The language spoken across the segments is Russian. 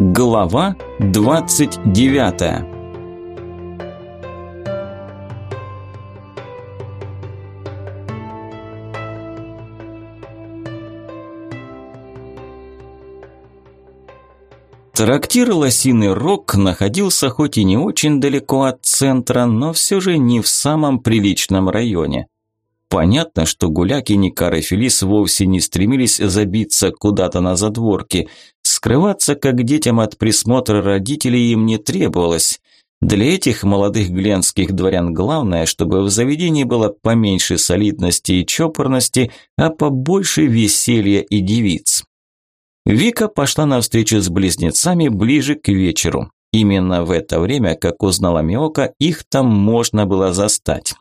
Глава 29 Трактир «Лосиный рог» находился хоть и не очень далеко от центра, но все же не в самом приличном районе. Понятно, что гуляки Никар и Фелис вовсе не стремились забиться куда-то на задворки. Скрываться как детям от присмотра родителей им не требовалось. Для этих молодых гленских дворян главное, чтобы в заведении было поменьше солидности и чопорности, а побольше веселья и девиц. Вика пошла на встречу с близнецами ближе к вечеру. Именно в это время, как узнала Миока, их там можно было застать.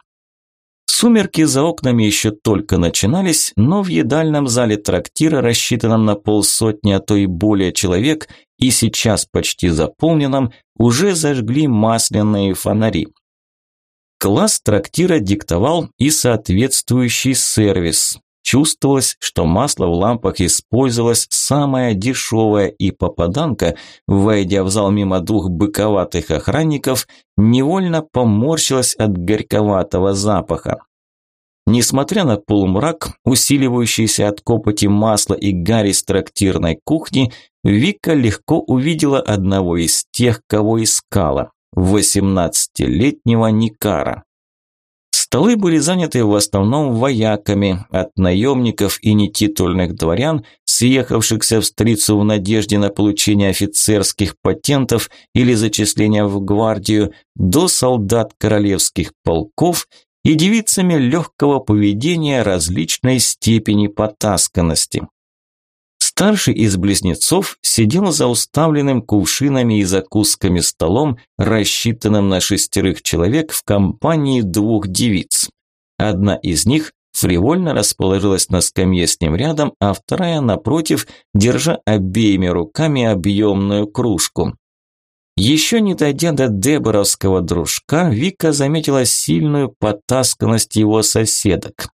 Сумерки за окнами еще только начинались, но в едальном зале трактира, рассчитанном на полсотни, а то и более человек, и сейчас почти заполненном, уже зажгли масляные фонари. Класс трактира диктовал и соответствующий сервис. Чувствовалось, что масло в лампах использовалось самое дешевое, и попаданка, войдя в зал мимо двух быковатых охранников, невольно поморщилась от горьковатого запаха. Несмотря на полумрак, усиливающийся от копоти масла и гари с трактирной кухни, Вика легко увидела одного из тех, кого искала – восемнадцатилетнего Никара. Столы были заняты в основном вояками, от наемников и нетитульных дворян, съехавшихся в столицу в надежде на получение офицерских патентов или зачисления в гвардию, до солдат королевских полков и девицами легкого поведения различной степени потасканности. Старший из близнецов сидел за уставленным кувшинами и закусками столом, рассчитанным на шестерых человек в компании двух девиц. Одна из них фривольно расположилась на скамье с ним рядом, а вторая напротив, держа обеими руками объемную кружку. Еще не дойдя до Деборовского дружка, Вика заметила сильную потасканность его соседок.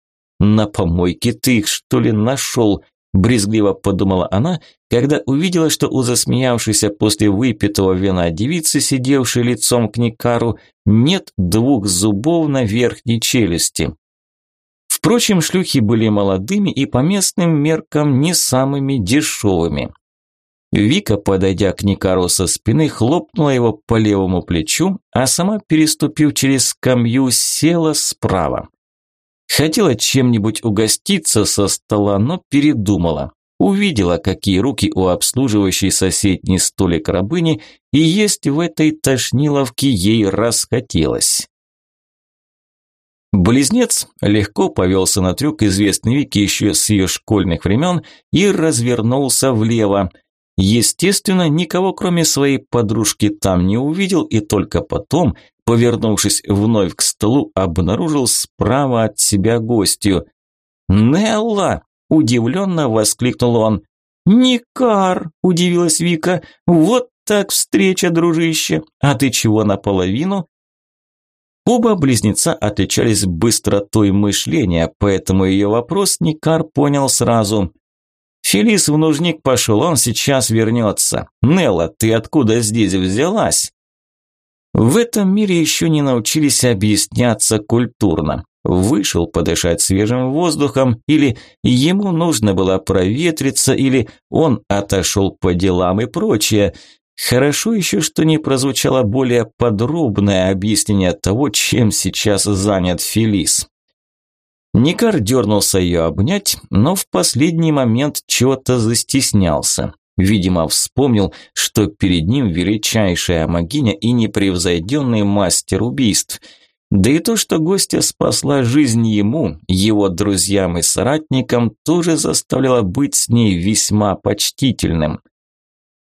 «На помойке ты их, что ли, нашел?» Брезгливо подумала она, когда увидела, что у засмеявшейся после выпитого вина девицы, сидевшей лицом к Никару, нет двух зубов на верхней челюсти. Впрочем, шлюхи были молодыми и по местным меркам не самыми дешевыми. Вика, подойдя к Никару со спины, хлопнула его по левому плечу, а сама, переступив через скамью, села справа. Хотела чем-нибудь угоститься со стола, но передумала. Увидела, какие руки у обслуживающей соседний столик рабыни, и есть в этой тошниловке ей расхотелось. Близнец легко повелся на трюк, известный Вике еще с ее школьных времен, и развернулся влево. Естественно, никого кроме своей подружки там не увидел, и только потом, повернувшись вновь к столу, обнаружил справа от себя гостью. «Нелла!» – удивленно воскликнул он. «Никар!» – удивилась Вика. «Вот так встреча, дружище! А ты чего наполовину?» Оба близнеца отличались быстротой мышления, поэтому ее вопрос Никар понял сразу. «Фелис в нужник пошел, он сейчас вернется. Нелла, ты откуда здесь взялась?» В этом мире еще не научились объясняться культурно. Вышел подышать свежим воздухом, или ему нужно было проветриться, или он отошел по делам и прочее. Хорошо еще, что не прозвучало более подробное объяснение того, чем сейчас занят Фелис. Никар дернулся ее обнять, но в последний момент чего-то застеснялся. Видимо, вспомнил, что перед ним величайшая магиня и непревзойденный мастер убийств. Да и то, что гостья спасла жизнь ему, его друзьям и соратникам, тоже заставляло быть с ней весьма почтительным.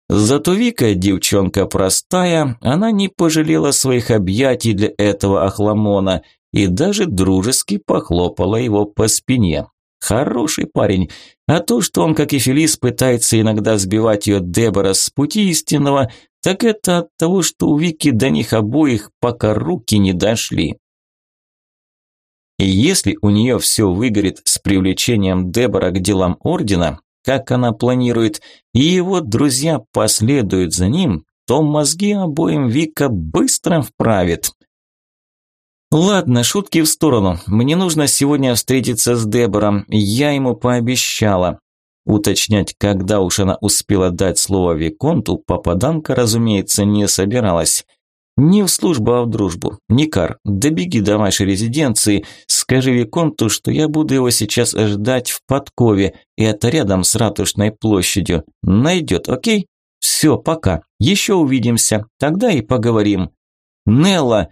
Зато Вика, девчонка простая, она не пожалела своих объятий для этого охламона и даже дружески похлопала его по спине. Хороший парень. А то, что он, как и Фелис, пытается иногда сбивать ее Дебора с пути истинного, так это от того, что у Вики до них обоих пока руки не дошли. И если у нее все выгорит с привлечением Дебора к делам Ордена, как она планирует, и его друзья последуют за ним, то мозги обоим Вика быстро вправит. Ладно, шутки в сторону. Мне нужно сегодня встретиться с Дебором. Я ему пообещала. Уточнять, когда уж она успела дать слово Виконту, попаданка, разумеется, не собиралась. Не в службу, а в дружбу. Никар, добеги до вашей резиденции, скажи Виконту, что я буду его сейчас ждать в подкове, и это рядом с Ратушной площадью. Найдет, окей? Все, пока. Еще увидимся. Тогда и поговорим. Нелла,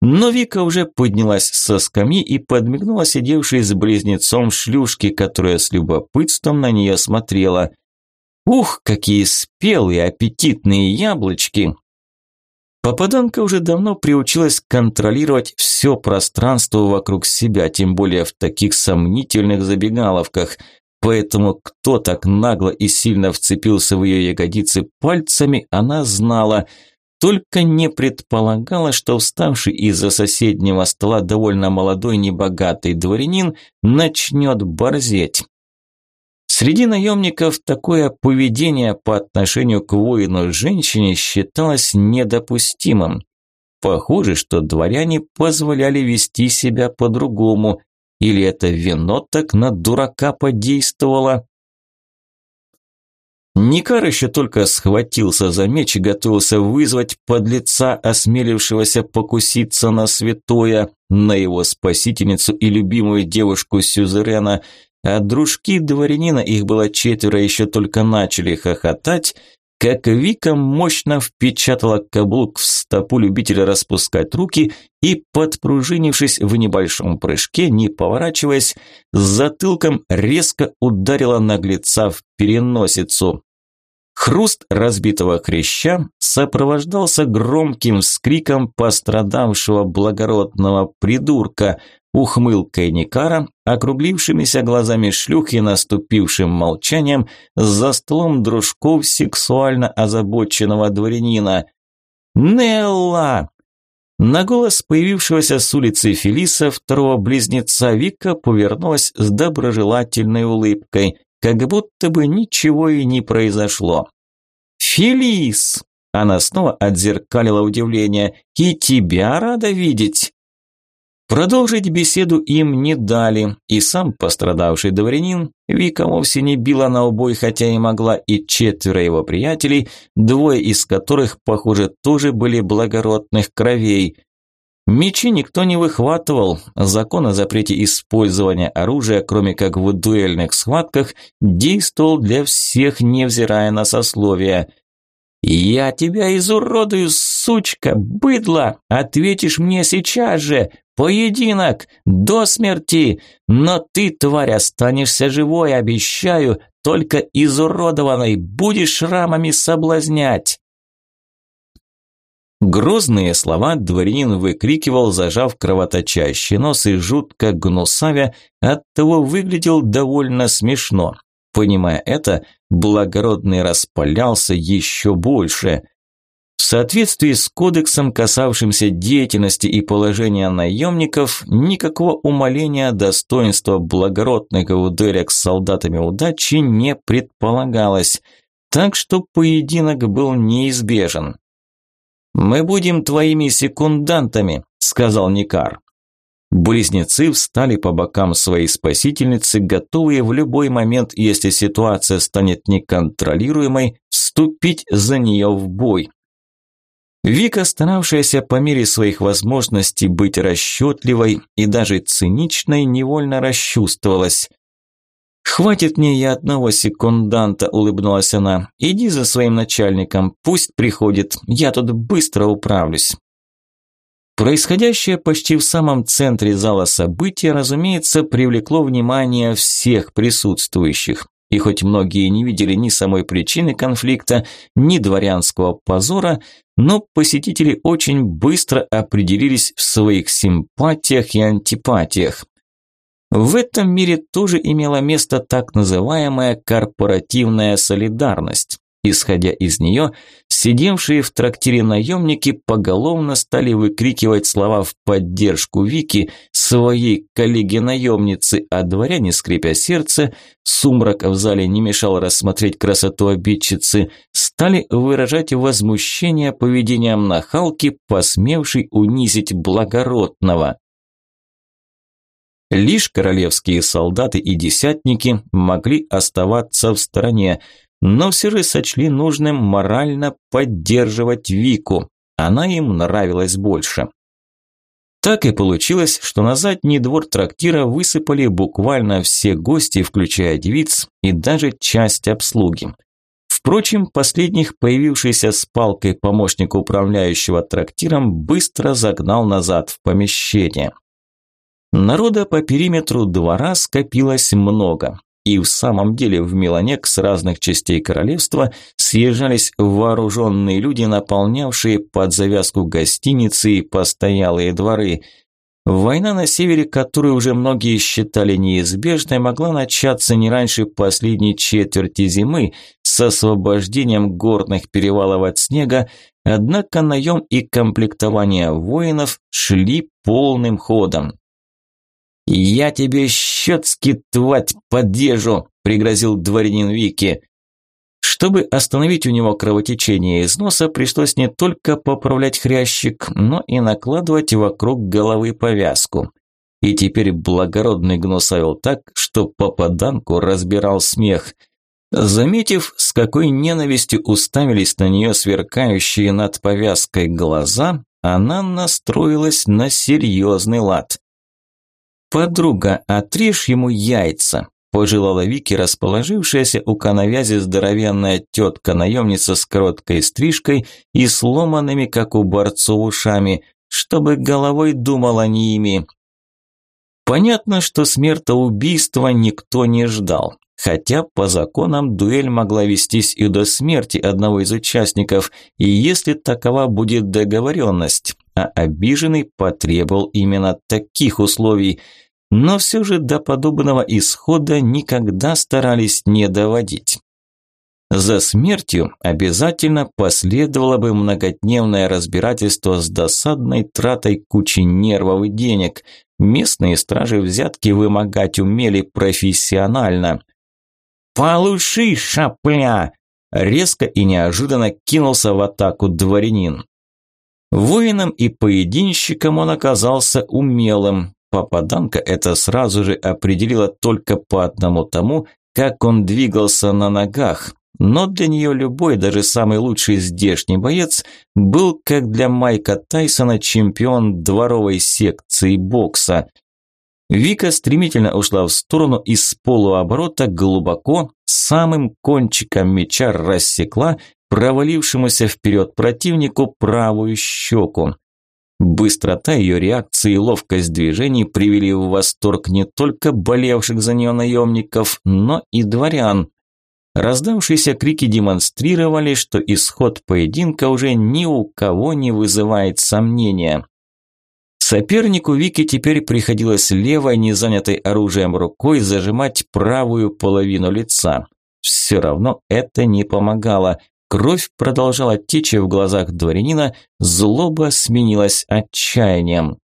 но Вика уже поднялась со скамьи и подмигнула сидевшей с близнецом шлюшки, которая с любопытством на нее смотрела. «Ух, какие спелые, аппетитные яблочки!» Попаданка уже давно приучилась контролировать все пространство вокруг себя, тем более в таких сомнительных забегаловках. Поэтому кто так нагло и сильно вцепился в ее ягодицы пальцами, она знала – только не предполагала, что вставший из-за соседнего стола довольно молодой небогатый дворянин начнет борзеть. Среди наемников такое поведение по отношению к воину-женщине считалось недопустимым. Похоже, что дворяне позволяли вести себя по-другому, или это вино так на дурака подействовало. Никар еще только схватился за меч и готовился вызвать подлеца, осмелившегося покуситься на святое, на его спасительницу и любимую девушку Сюзерена, а дружки дворянина, их было четверо, еще только начали хохотать, как Вика мощно впечатала каблук в стопу любителя распускать руки и, подпружинившись в небольшом прыжке, не поворачиваясь, с затылком резко ударила наглеца в переносицу. Хруст разбитого хряща сопровождался громким вскриком пострадавшего благородного придурка, ухмылкой Никара, округлившимися глазами шлюхи, наступившим молчанием за столом дружков сексуально озабоченного дворянина. «Нелла!» На голос появившегося с улицы Фелиса второго близнеца Вика повернулась с доброжелательной улыбкой как будто бы ничего и не произошло. «Фелис!» – она снова отзеркалила удивление. «И тебя рада видеть!» Продолжить беседу им не дали, и сам пострадавший дворянин, Вика вовсе не била на убой, хотя и могла, и четверо его приятелей, двое из которых, похоже, тоже были благородных кровей. Мечи никто не выхватывал. Закон о запрете использования оружия, кроме как в дуэльных схватках, действовал для всех, невзирая на сословия. «Я тебя изуродую, сучка, быдло! Ответишь мне сейчас же! Поединок! До смерти! Но ты, тварь, останешься живой, обещаю, только изуродованной, будешь шрамами соблазнять!» Грозные слова дворянин выкрикивал, зажав кровоточащий нос и жутко гнусавя, оттого выглядел довольно смешно. Понимая это, благородный распалялся еще больше. В соответствии с кодексом, касавшимся деятельности и положения наемников, никакого умаления достоинства благородных дуэлях с солдатами удачи не предполагалось, так что поединок был неизбежен. «Мы будем твоими секундантами», – сказал Никар. Близнецы встали по бокам своей спасительницы, готовые в любой момент, если ситуация станет неконтролируемой, вступить за нее в бой. Вика, старавшаяся по мере своих возможностей быть расчетливой и даже циничной, невольно расчувствовалась. «Хватит мне и одного секунданта», – улыбнулась она. «Иди за своим начальником, пусть приходит, я тут быстро управлюсь». Происходящее почти в самом центре зала события, разумеется, привлекло внимание всех присутствующих. И хоть многие не видели ни самой причины конфликта, ни дворянского позора, но посетители очень быстро определились в своих симпатиях и антипатиях. В этом мире тоже имела место так называемая корпоративная солидарность. Исходя из нее, сидевшие в трактире наемники поголовно стали выкрикивать слова в поддержку Вики, своей коллеги-наемницы, а дворяне, скрипя сердце, сумрак в зале не мешал рассмотреть красоту обидчицы, стали выражать возмущение поведением нахалки, посмевшей унизить благородного. Лишь королевские солдаты и десятники могли оставаться в стороне, но все же сочли нужным морально поддерживать Вику. Она им нравилась больше. Так и получилось, что на задний двор трактира высыпали буквально все гости, включая девиц и даже часть обслуги. Впрочем, последних появившийся с палкой помощник управляющего трактиром быстро загнал назад в помещение. Народа по периметру двора скопилось много. И в самом деле в Миланек с разных частей королевства съезжались вооруженные люди, наполнявшие под завязку гостиницы и постоялые дворы. Война на севере, которую уже многие считали неизбежной, могла начаться не раньше последней четверти зимы с освобождением горных перевалов от снега, однако наем и комплектование воинов шли полным ходом. «Я тебе щетски, твать, подъезжу!» – пригрозил дворянин Вики. Чтобы остановить у него кровотечение из носа, пришлось не только поправлять хрящик, но и накладывать вокруг головы повязку. И теперь благородный гнусавил так, что попаданку разбирал смех. Заметив, с какой ненавистью уставились на нее сверкающие над повязкой глаза, она настроилась на серьезный лад. «Подруга, отрежь ему яйца», – пожелала Вики, расположившаяся у канавязи здоровенная тетка-наемница с короткой стрижкой и сломанными, как у борцов, ушами, чтобы головой думала не ими. Понятно, что смертоубийства никто не ждал. Хотя по законам дуэль могла вестись и до смерти одного из участников, и если такова будет договоренность, а обиженный потребовал именно таких условий, но все же до подобного исхода никогда старались не доводить. За смертью обязательно последовало бы многодневное разбирательство с досадной тратой кучи нервов и денег. Местные стражи взятки вымогать умели профессионально. «Полуши, шапля!» Резко и неожиданно кинулся в атаку дворянин. Воином и поединщиком он оказался умелым. Попаданка это сразу же определила только по одному тому, как он двигался на ногах. Но для нее любой, даже самый лучший здешний боец, был, как для Майка Тайсона, чемпион дворовой секции бокса. Вика стремительно ушла в сторону и с полуоборота глубоко, самым кончиком меча рассекла провалившемуся вперед противнику правую щеку. Быстрота ее реакции и ловкость движений привели в восторг не только болевших за нее наемников, но и дворян. Раздавшиеся крики демонстрировали, что исход поединка уже ни у кого не вызывает сомнения. Сопернику Вики теперь приходилось левой, не занятой оружием рукой, зажимать правую половину лица. Все равно это не помогало. Кровь продолжала течь в глазах дворянина, злоба сменилась отчаянием.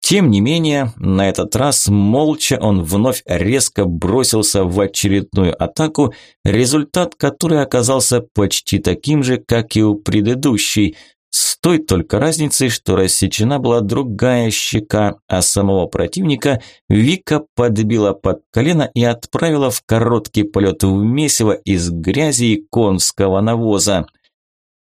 Тем не менее, на этот раз молча он вновь резко бросился в очередную атаку, результат которой оказался почти таким же, как и у предыдущей. Той только разницей, что рассечена была другая щека, а самого противника Вика подбила под колено и отправила в короткий полет в месиво из грязи и конского навоза.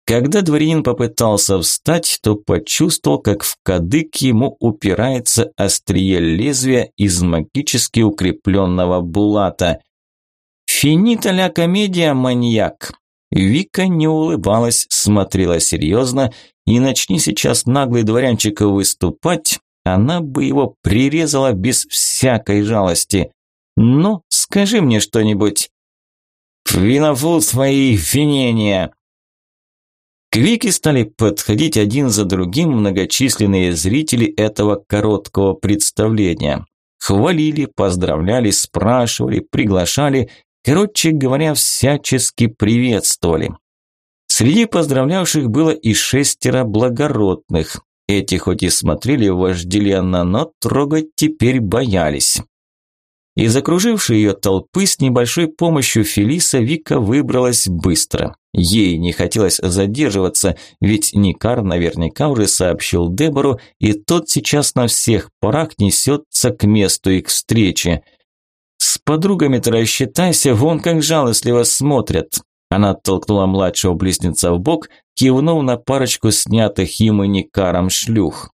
Когда дворянин попытался встать, то почувствовал, как в кадык ему упирается острие лезвия из магически укрепленного булата. «Финита ля комедия, маньяк!» Вика не улыбалась, смотрела серьезно, и начни сейчас наглый дворянчик выступать, она бы его прирезала без всякой жалости. «Ну, скажи мне что-нибудь». «Винофул свои финения!» К Вике стали подходить один за другим многочисленные зрители этого короткого представления. Хвалили, поздравляли, спрашивали, приглашали, Короче говоря, всячески приветствовали. Среди поздравлявших было и шестеро благородных. Эти хоть и смотрели вожделенно, но трогать теперь боялись. Из окружившей ее толпы с небольшой помощью Фелиса Вика выбралась быстро. Ей не хотелось задерживаться, ведь Никар наверняка уже сообщил Дебору, и тот сейчас на всех парах несется к месту их встречи. «С подругами-то рассчитайся, вон как жалостливо смотрят!» Она толкнула младшего близнеца в бок, кивнув на парочку снятых им и Никаром шлюх.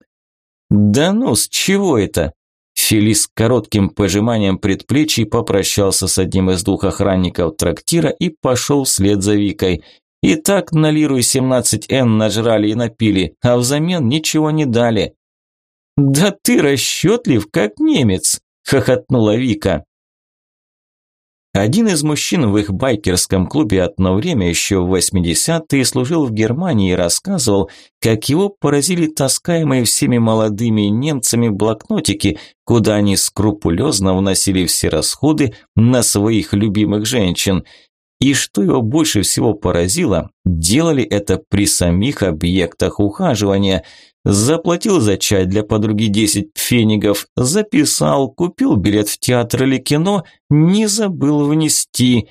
«Да ну, с чего это?» Фелис коротким пожиманием предплечий попрощался с одним из двух охранников трактира и пошел вслед за Викой. И так на лиру 17Н нажрали и напили, а взамен ничего не дали. «Да ты расчетлив, как немец!» – хохотнула Вика. Один из мужчин в их байкерском клубе одно время еще в 80-е служил в Германии и рассказывал, как его поразили таскаемые всеми молодыми немцами блокнотики, куда они скрупулезно вносили все расходы на своих любимых женщин. И что его больше всего поразило, делали это при самих объектах ухаживания – Заплатил за чай для подруги 10 пфенигов, записал, купил билет в театр или кино, не забыл внести.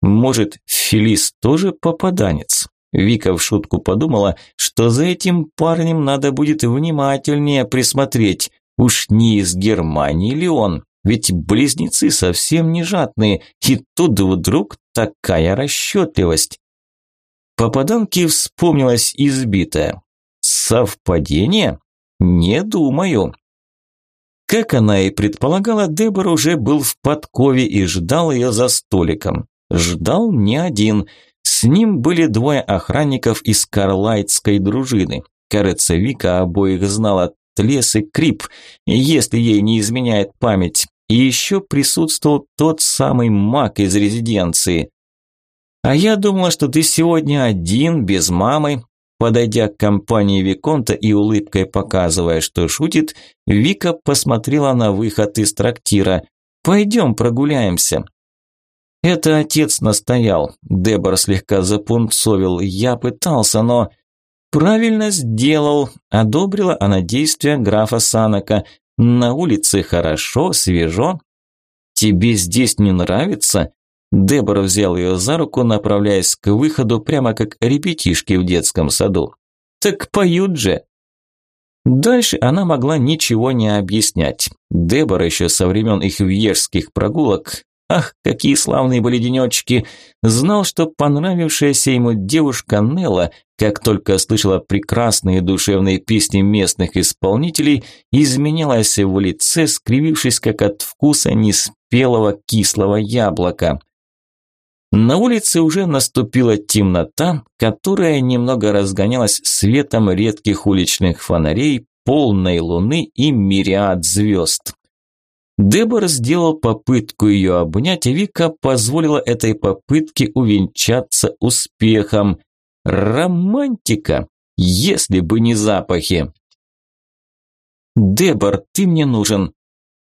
Может, Фелис тоже попаданец? Вика в шутку подумала, что за этим парнем надо будет внимательнее присмотреть. Уж не из Германии ли он? Ведь близнецы совсем не жадные, и тут вдруг такая расчетливость. Попаданке вспомнилась избитая. Совпадение? Не думаю. Как она и предполагала, Дебор уже был в подкове и ждал ее за столиком. Ждал не один. С ним были двое охранников из карлайтской дружины. Кажется, Вика обоих знала Тлес и Крип, если ей не изменяет память. И еще присутствовал тот самый маг из резиденции. «А я думала, что ты сегодня один, без мамы», Подойдя к компании Виконта и улыбкой показывая, что шутит, Вика посмотрела на выход из трактира. «Пойдем прогуляемся». Это отец настоял. Дебор слегка запунцовил. Я пытался, но... Правильно сделал. Одобрила она действия графа Санака. На улице хорошо, свежо. Тебе здесь не нравится? Дебора взял ее за руку, направляясь к выходу, прямо как ребятишки в детском саду. «Так поют же!» Дальше она могла ничего не объяснять. Дебора еще со времен их вьежских прогулок, ах, какие славные были денечки, знал, что понравившаяся ему девушка Нелла, как только слышала прекрасные душевные песни местных исполнителей, изменялась в лице, скривившись как от вкуса неспелого кислого яблока. На улице уже наступила темнота, которая немного разгонялась светом редких уличных фонарей, полной луны и мириад звезд. Дебор сделал попытку ее обнять, и Вика позволила этой попытке увенчаться успехом. Романтика, если бы не запахи. «Дебор, ты мне нужен»,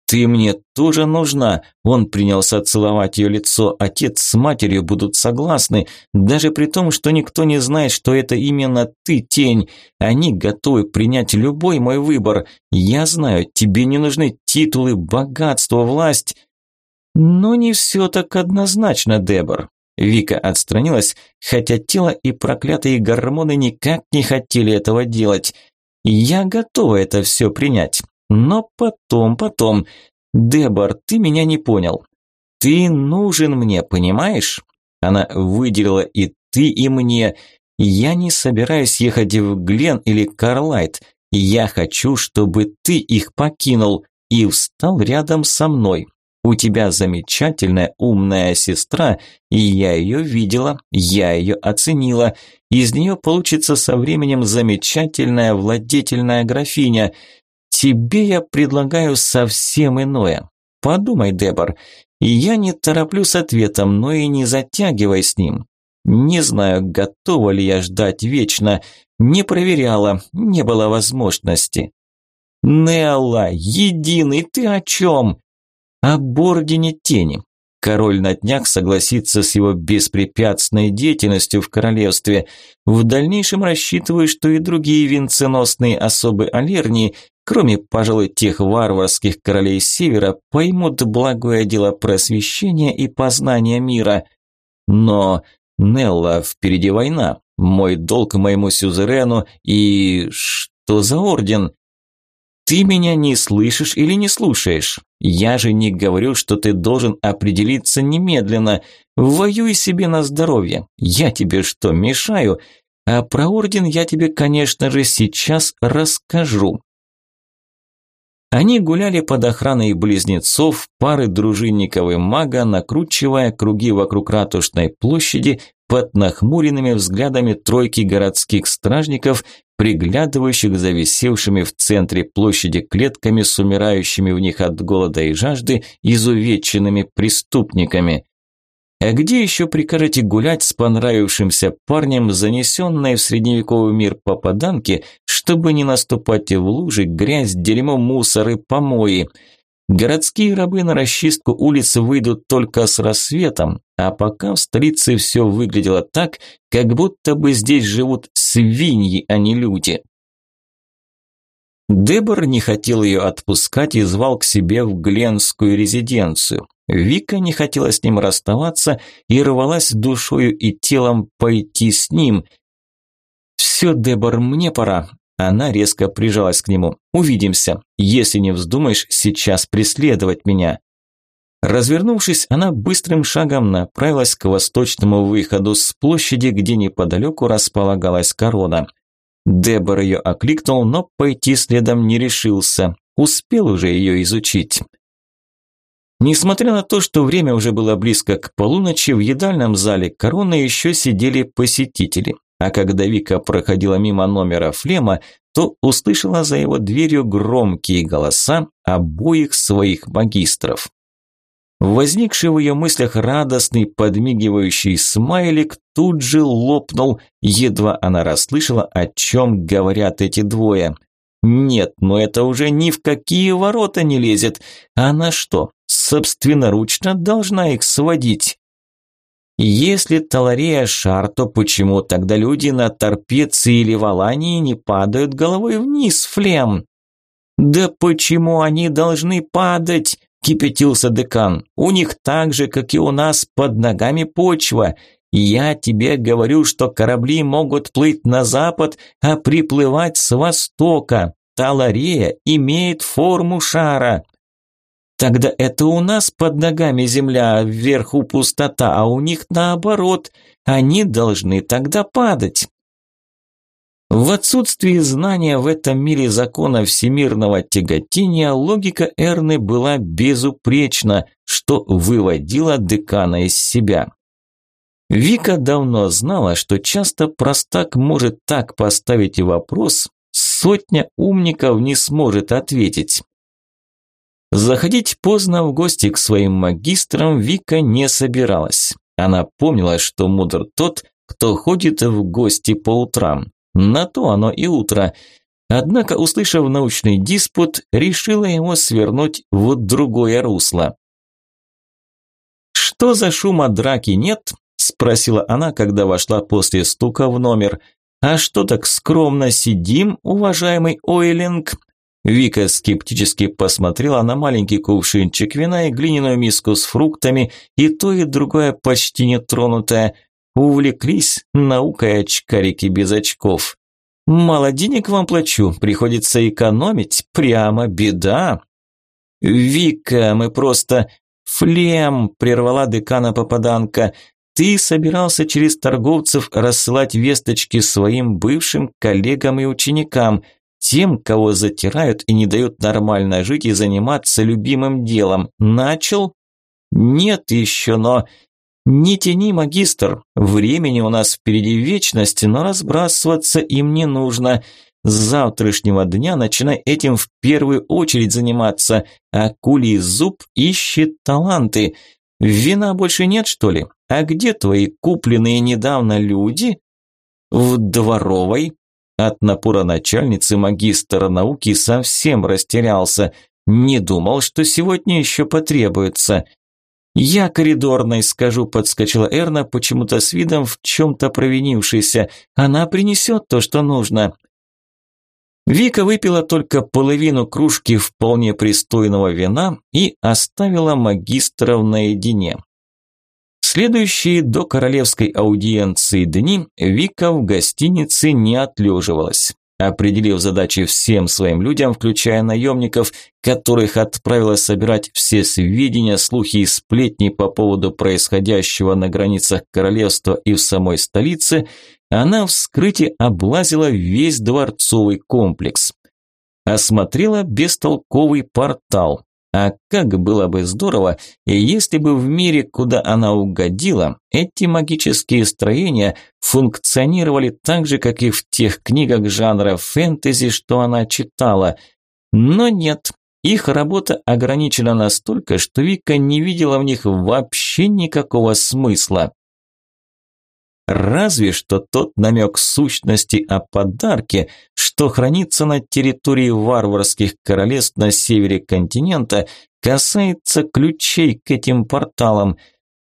«Ты мне тоже нужна!» Он принялся целовать ее лицо. Отец с матерью будут согласны, даже при том, что никто не знает, что это именно ты, тень. Они готовы принять любой мой выбор. Я знаю, тебе не нужны титулы, богатство, власть. Но не все так однозначно, Дебор. Вика отстранилась, хотя тело и проклятые гормоны никак не хотели этого делать. Я готова это все принять. Но потом, потом. Дебор, ты меня не понял. Ты нужен мне, понимаешь? Она выделила и ты, и мне. Я не собираюсь ехать в Глен или Карлайт. Я хочу, чтобы ты их покинул и встал рядом со мной. У тебя замечательная умная сестра, и я ее видела, я ее оценила. Из нее получится со временем замечательная владетельная графиня. Тебе я предлагаю совсем иное. Подумай, Дебор. Я не тороплю с ответом, но и не затягивай с ним. Не знаю, готова ли я ждать вечно. Не проверяла, не было возможности. Нелла, единый, ты о чем? О Бордине Тени. Король на днях согласится с его беспрепятственной деятельностью в королевстве. В дальнейшем рассчитываю, что и другие венценосные особы Алернии, кроме, пожалуй, тех варварских королей Севера, поймут благое дело просвещения и познания мира. Но, Нелла, впереди война. Мой долг моему сюзерену и... Что за орден? Ты меня не слышишь или не слушаешь? Я же не говорю, что ты должен определиться немедленно. Воюй себе на здоровье. Я тебе что, мешаю? А про орден я тебе, конечно же, сейчас расскажу. Они гуляли под охраной близнецов, пары дружинников и мага, накручивая круги вокруг ратушной площади под нахмуренными взглядами тройки городских стражников, приглядывающих за висевшими в центре площади клетками с умирающими в них от голода и жажды изувеченными преступниками. А где еще прикажете гулять с понравившимся парнем, занесенной в средневековый мир попаданки, чтобы не наступать в лужи, грязь, дерьмо, мусор и помои? Городские рабы на расчистку улиц выйдут только с рассветом, а пока в столице все выглядело так, как будто бы здесь живут свиньи, а не люди. Дебор не хотел ее отпускать и звал к себе в Гленскую резиденцию. Вика не хотела с ним расставаться и рвалась душою и телом пойти с ним. «Все, Дебор, мне пора». Она резко прижалась к нему. «Увидимся, если не вздумаешь сейчас преследовать меня». Развернувшись, она быстрым шагом направилась к восточному выходу с площади, где неподалеку располагалась корона. Дебор ее окликнул, но пойти следом не решился. Успел уже ее изучить. Несмотря на то, что время уже было близко к полуночи, в едальном зале короны еще сидели посетители. А когда Вика проходила мимо номера Флема, то услышала за его дверью громкие голоса обоих своих магистров. Возникший в ее мыслях радостный подмигивающий смайлик тут же лопнул, едва она расслышала, о чем говорят эти двое. Нет, но это уже ни в какие ворота не лезет. Она что, собственноручно должна их сводить? Если Таларея шар, то почему тогда люди на Торпеции или Валании не падают головой вниз, Флем? Да почему они должны падать? кипятился декан. У них так же, как и у нас, под ногами почва. Я тебе говорю, что корабли могут плыть на запад, а приплывать с востока. Таларея имеет форму шара. Тогда это у нас под ногами земля, вверху пустота, а у них наоборот. Они должны тогда падать. В отсутствии знания в этом мире закона всемирного тяготения логика Эрны была безупречна, что выводило декана из себя. Вика давно знала, что часто простак может так поставить вопрос, сотня умников не сможет ответить. Заходить поздно в гости к своим магистрам Вика не собиралась. Она помнила, что мудр тот, кто ходит в гости по утрам. На то оно и утро. Однако, услышав научный диспут, решила его свернуть в другое русло. «Что за шума драки нет?» – спросила она, когда вошла после стука в номер. «А что так скромно сидим, уважаемый Ойлинг?» Вика скептически посмотрела на маленький кувшинчик вина и глиняную миску с фруктами, и то и другое почти нетронутое – Увлеклись наукой очкарики без очков. Мало денег вам плачу, приходится экономить, прямо беда. Вика, мы просто... Флем, прервала декана попаданка. Ты собирался через торговцев рассылать весточки своим бывшим коллегам и ученикам, тем, кого затирают и не дают нормально жить и заниматься любимым делом. Начал? Нет еще, но «Не тяни, магистр, времени у нас впереди вечность, но разбрасываться им не нужно. С завтрашнего дня начинай этим в первую очередь заниматься. Акулий зуб ищет таланты. Вина больше нет, что ли? А где твои купленные недавно люди?» «В дворовой». От напора начальницы магистра науки совсем растерялся. Не думал, что сегодня еще потребуется. «Я коридорной скажу», – подскочила Эрна, почему-то с видом в чем-то провинившейся. «Она принесет то, что нужно». Вика выпила только половину кружки вполне пристойного вина и оставила магистров наедине. Следующие до королевской аудиенции дни Вика в гостинице не отлеживалась. Определив задачи всем своим людям, включая наемников, которых отправила собирать все сведения, слухи и сплетни по поводу происходящего на границах королевства и в самой столице, она в скрытии облазила весь дворцовый комплекс. Осмотрела бестолковый портал, а как было бы здорово, если бы в мире, куда она угодила, эти магические строения функционировали так же, как и в тех книгах жанра фэнтези, что она читала. Но нет, их работа ограничена настолько, что Вика не видела в них вообще никакого смысла. Разве что тот намек сущности о подарке, что хранится на территории варварских королевств на севере континента, касается ключей к этим порталам.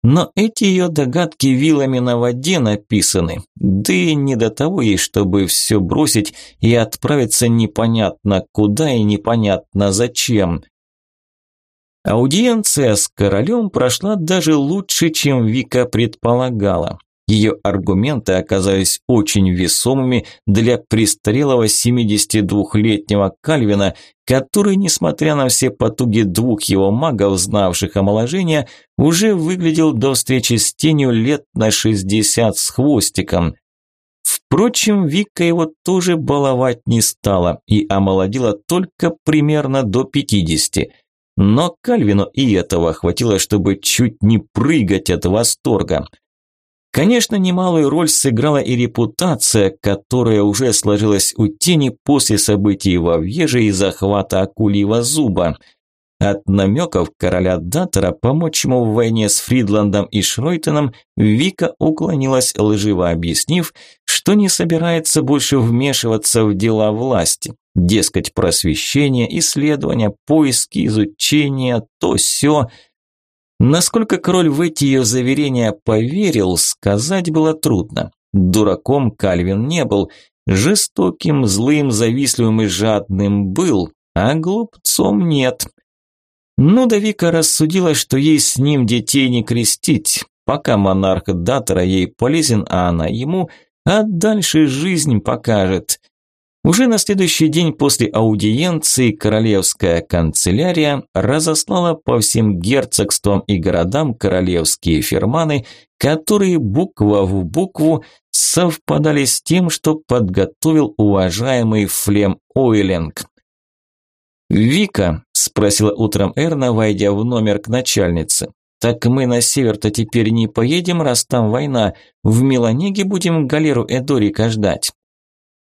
Но эти ее догадки вилами на воде написаны, да и не до того ей, чтобы все бросить и отправиться непонятно куда и непонятно зачем. Аудиенция с королем прошла даже лучше, чем Вика предполагала. Ее аргументы оказались очень весомыми для престарелого 72-летнего Кальвина, который, несмотря на все потуги двух его магов, знавших омоложение, уже выглядел до встречи с тенью лет на 60 с хвостиком. Впрочем, Вика его тоже баловать не стала и омолодила только примерно до 50. Но Кальвину и этого хватило, чтобы чуть не прыгать от восторга – Конечно, немалую роль сыграла и репутация, которая уже сложилась у тени после событий во Вьеже и захвата акульего зуба. От намеков короля Датора помочь ему в войне с Фридландом и Шройтеном Вика уклонилась, лживо объяснив, что не собирается больше вмешиваться в дела власти. Дескать, просвещение, исследования, поиски, изучение, то все – Насколько король в эти ее заверения поверил, сказать было трудно. Дураком Кальвин не был, жестоким, злым, завистливым и жадным был, а глупцом нет. Ну да Вика рассудила, что ей с ним детей не крестить, пока монарх Датора ей полезен, а она ему, а дальше жизнь покажет – уже на следующий день после аудиенции королевская канцелярия разослала по всем герцогствам и городам королевские ферманы, которые буква в букву совпадали с тем, что подготовил уважаемый Флем Ойлинг. «Вика», – спросила утром Эрна, войдя в номер к начальнице, – «так мы на север-то теперь не поедем, раз там война. В Меланеге будем галеру Эдорика ждать».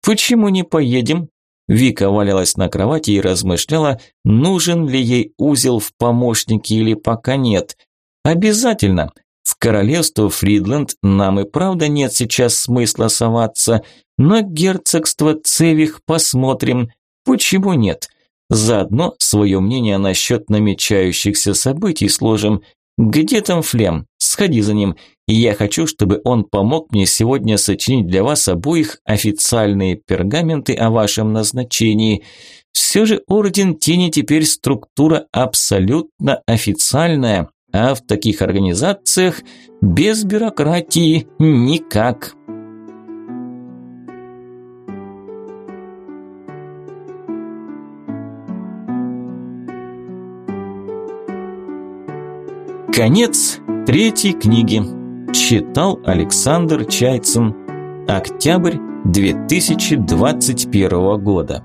«Почему не поедем?» Вика валялась на кровати и размышляла, нужен ли ей узел в помощнике или пока нет. «Обязательно. В королевство Фридленд нам и правда нет сейчас смысла соваться, но герцогство Цевих посмотрим. Почему нет?» Заодно свое мнение насчет намечающихся событий сложим. Где там Флем? Сходи за ним. Я хочу, чтобы он помог мне сегодня сочинить для вас обоих официальные пергаменты о вашем назначении. Все же Орден Тени теперь структура абсолютно официальная, а в таких организациях без бюрократии никак. Конец третьей книги. Читал Александр Чайцин. Октябрь 2021 года.